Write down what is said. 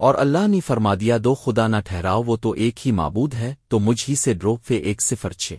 اور اللہ نے فرما دیا، دو خدا نہ ٹھہراؤ، وہ تو ایک ہی معبود ہے، تو مجھ ہی سے ڈرو، فے ایک صفر چھ